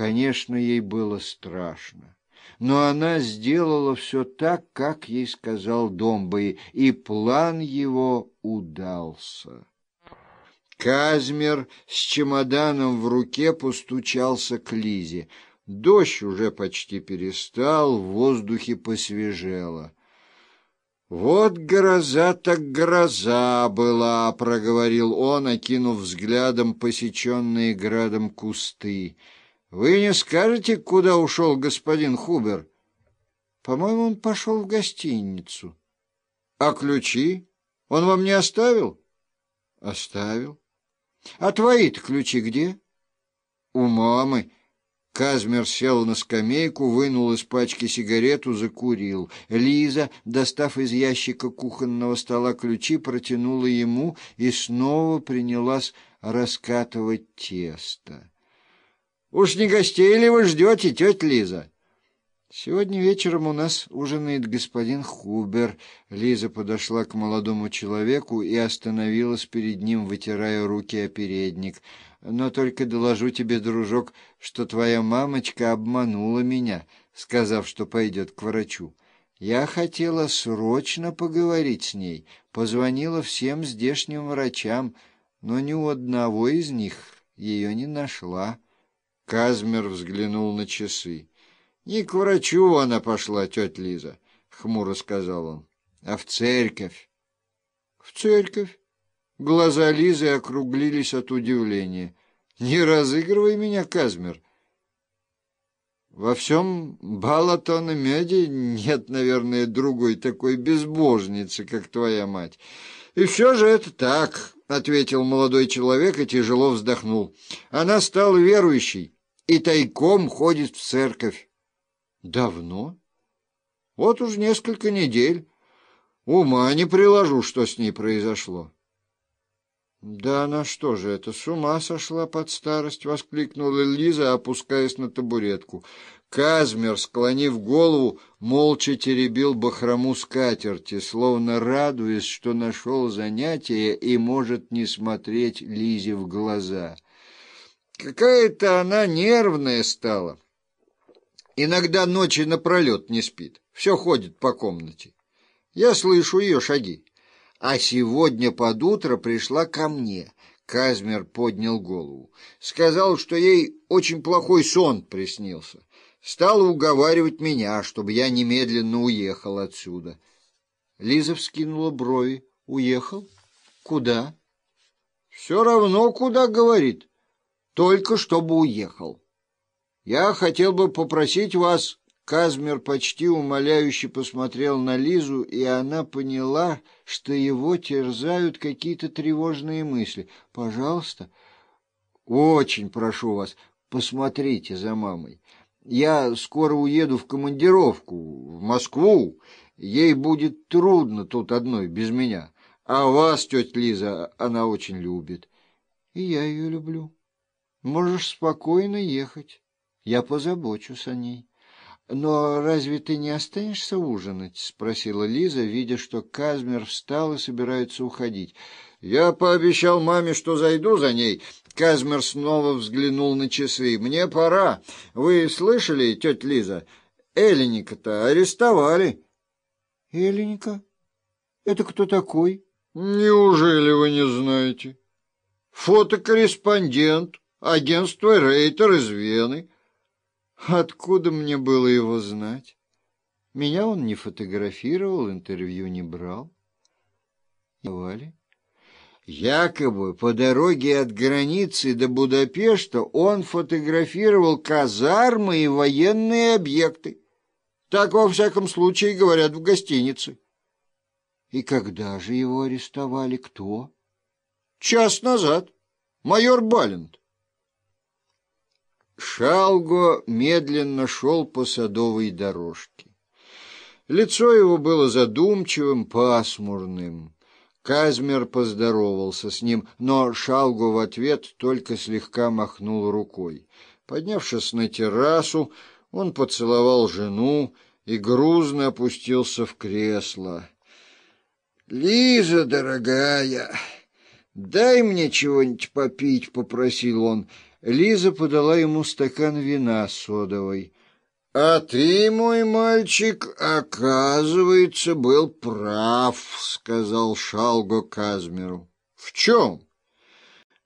Конечно, ей было страшно, но она сделала все так, как ей сказал Домбай, и план его удался. Казмер с чемоданом в руке постучался к Лизе. Дождь уже почти перестал, в воздухе посвежело. «Вот гроза так гроза была», — проговорил он, окинув взглядом посеченные градом кусты. «Вы не скажете, куда ушел господин Хубер?» «По-моему, он пошел в гостиницу». «А ключи? Он вам не оставил?» «Оставил». «А твои-то ключи где?» «У мамы». Казмер сел на скамейку, вынул из пачки сигарету, закурил. Лиза, достав из ящика кухонного стола ключи, протянула ему и снова принялась раскатывать тесто. «Уж не гостей ли вы ждете, тетя Лиза?» «Сегодня вечером у нас ужинает господин Хубер». Лиза подошла к молодому человеку и остановилась перед ним, вытирая руки о передник. «Но только доложу тебе, дружок, что твоя мамочка обманула меня, сказав, что пойдет к врачу. Я хотела срочно поговорить с ней, позвонила всем здешним врачам, но ни у одного из них ее не нашла». Казмер взглянул на часы. Не к врачу она пошла, тетя Лиза, — хмуро сказал он, — а в церковь. В церковь? Глаза Лизы округлились от удивления. Не разыгрывай меня, Казмер. Во всем Балатон и Меди нет, наверное, другой такой безбожницы, как твоя мать. И все же это так, — ответил молодой человек и тяжело вздохнул. Она стала верующей и тайком ходит в церковь. Давно? Вот уж несколько недель. Ума не приложу, что с ней произошло. «Да она что же это, с ума сошла под старость?» — воскликнула Лиза, опускаясь на табуретку. Казмер, склонив голову, молча теребил бахрому скатерти, словно радуясь, что нашел занятие и может не смотреть Лизе в глаза. «Какая-то она нервная стала». Иногда ночи напролет не спит, все ходит по комнате. Я слышу ее шаги. А сегодня под утро пришла ко мне. Казмер поднял голову. Сказал, что ей очень плохой сон приснился. Стала уговаривать меня, чтобы я немедленно уехал отсюда. Лиза вскинула брови. Уехал? Куда? Все равно, куда, говорит. Только чтобы уехал. Я хотел бы попросить вас...» Казмер почти умоляюще посмотрел на Лизу, и она поняла, что его терзают какие-то тревожные мысли. «Пожалуйста, очень прошу вас, посмотрите за мамой. Я скоро уеду в командировку, в Москву. Ей будет трудно тут одной, без меня. А вас, тетя Лиза, она очень любит. И я ее люблю. Можешь спокойно ехать». Я позабочусь о ней. «Но разве ты не останешься ужинать?» — спросила Лиза, видя, что Казмер встал и собирается уходить. «Я пообещал маме, что зайду за ней». Казмер снова взглянул на часы. «Мне пора. Вы слышали, тетя Лиза? Эленика-то арестовали». «Эленика? Это кто такой?» «Неужели вы не знаете?» «Фотокорреспондент агентства Рейтер из Вены». Откуда мне было его знать? Меня он не фотографировал, интервью не брал. Давали. Якобы по дороге от границы до Будапешта он фотографировал казармы и военные объекты. Так, во всяком случае, говорят в гостинице. И когда же его арестовали? Кто? Час назад. Майор Балент. Шалго медленно шел по садовой дорожке. Лицо его было задумчивым, пасмурным. Казмер поздоровался с ним, но Шалго в ответ только слегка махнул рукой. Поднявшись на террасу, он поцеловал жену и грузно опустился в кресло. «Лиза, дорогая, дай мне чего-нибудь попить», — попросил он. Лиза подала ему стакан вина содовой. — А ты, мой мальчик, оказывается, был прав, — сказал Шалго Казмеру. — В чем?